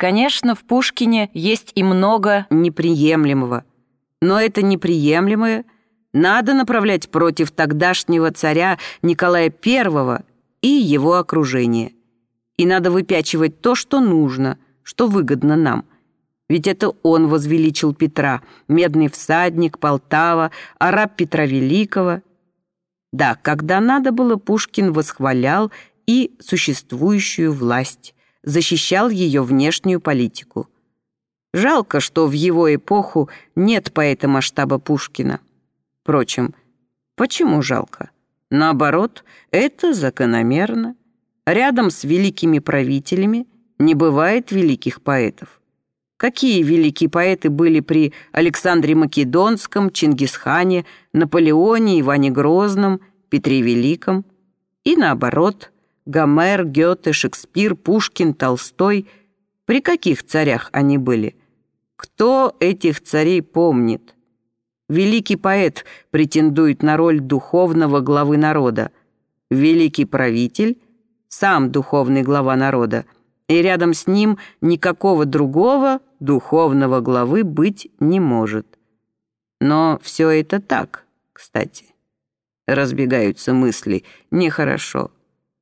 Конечно, в Пушкине есть и много неприемлемого, но это неприемлемое надо направлять против тогдашнего царя Николая I и его окружения. И надо выпячивать то, что нужно, что выгодно нам. Ведь это он возвеличил Петра, медный всадник, Полтава, араб Петра Великого. Да, когда надо было, Пушкин восхвалял и существующую власть, защищал ее внешнюю политику. Жалко, что в его эпоху нет поэта масштаба Пушкина. Впрочем, почему жалко? Наоборот, это закономерно. Рядом с великими правителями не бывает великих поэтов. Какие великие поэты были при Александре Македонском, Чингисхане, Наполеоне, Иване Грозном, Петре Великом? И наоборот, Гомер, Гёте, Шекспир, Пушкин, Толстой. При каких царях они были? Кто этих царей помнит? Великий поэт претендует на роль духовного главы народа. Великий правитель — сам духовный глава народа. И рядом с ним никакого другого духовного главы быть не может. Но все это так, кстати. Разбегаются мысли. Нехорошо.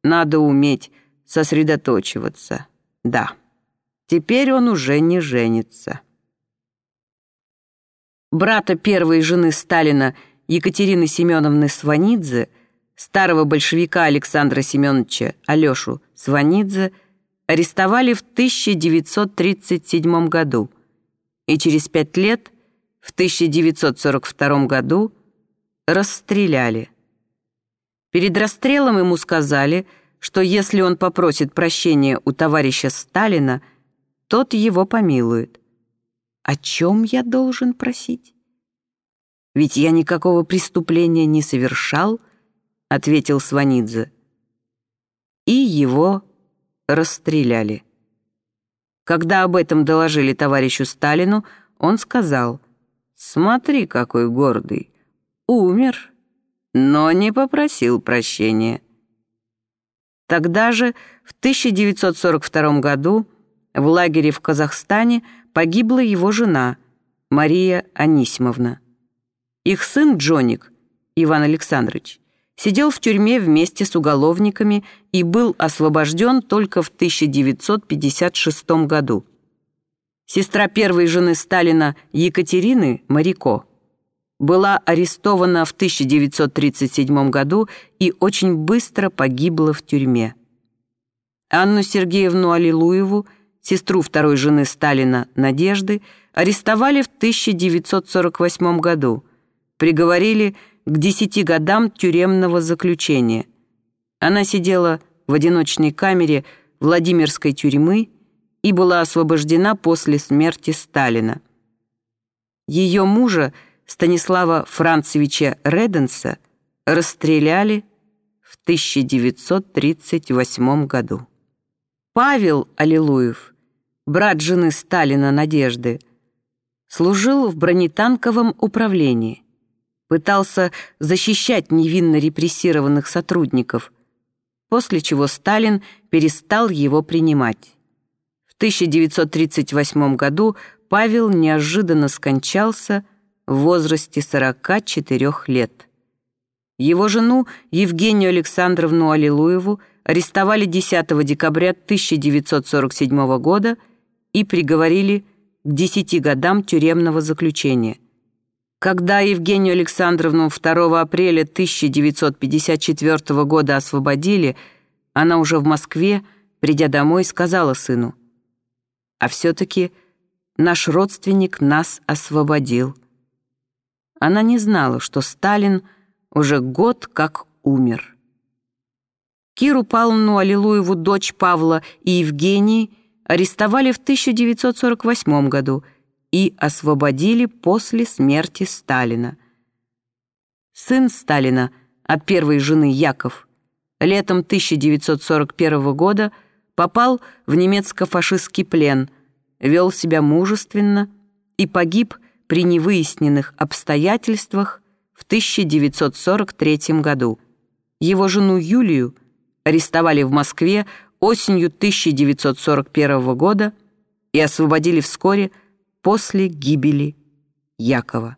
Надо уметь сосредоточиваться. Да. Теперь он уже не женится брата первой жены Сталина Екатерины Семеновны Сванидзе, старого большевика Александра Семеновича Алешу Сванидзе, арестовали в 1937 году и через пять лет, в 1942 году, расстреляли. Перед расстрелом ему сказали, что если он попросит прощения у товарища Сталина, тот его помилует. О чем я должен просить? Ведь я никакого преступления не совершал, ответил Сванидзе. И его расстреляли. Когда об этом доложили товарищу Сталину, он сказал, «Смотри, какой гордый, умер, но не попросил прощения». Тогда же, в 1942 году, в лагере в Казахстане погибла его жена Мария Анисимовна. Их сын Джоник, Иван Александрович, сидел в тюрьме вместе с уголовниками и был освобожден только в 1956 году. Сестра первой жены Сталина Екатерины Марико была арестована в 1937 году и очень быстро погибла в тюрьме. Анну Сергеевну Аллилуеву – сестру второй жены Сталина Надежды, арестовали в 1948 году, приговорили к 10 годам тюремного заключения. Она сидела в одиночной камере Владимирской тюрьмы и была освобождена после смерти Сталина. Ее мужа, Станислава Францевича Реденса, расстреляли в 1938 году. Павел Аллилуев брат жены Сталина Надежды, служил в бронетанковом управлении, пытался защищать невинно репрессированных сотрудников, после чего Сталин перестал его принимать. В 1938 году Павел неожиданно скончался в возрасте 44 лет. Его жену Евгению Александровну Аллилуеву арестовали 10 декабря 1947 года и приговорили к десяти годам тюремного заключения. Когда Евгению Александровну 2 апреля 1954 года освободили, она уже в Москве, придя домой, сказала сыну, «А все-таки наш родственник нас освободил». Она не знала, что Сталин уже год как умер. Киру Павловну Аллилуеву, дочь Павла и Евгении, арестовали в 1948 году и освободили после смерти Сталина. Сын Сталина от первой жены Яков летом 1941 года попал в немецко-фашистский плен, вел себя мужественно и погиб при невыясненных обстоятельствах в 1943 году. Его жену Юлию арестовали в Москве осенью 1941 года и освободили вскоре после гибели Якова.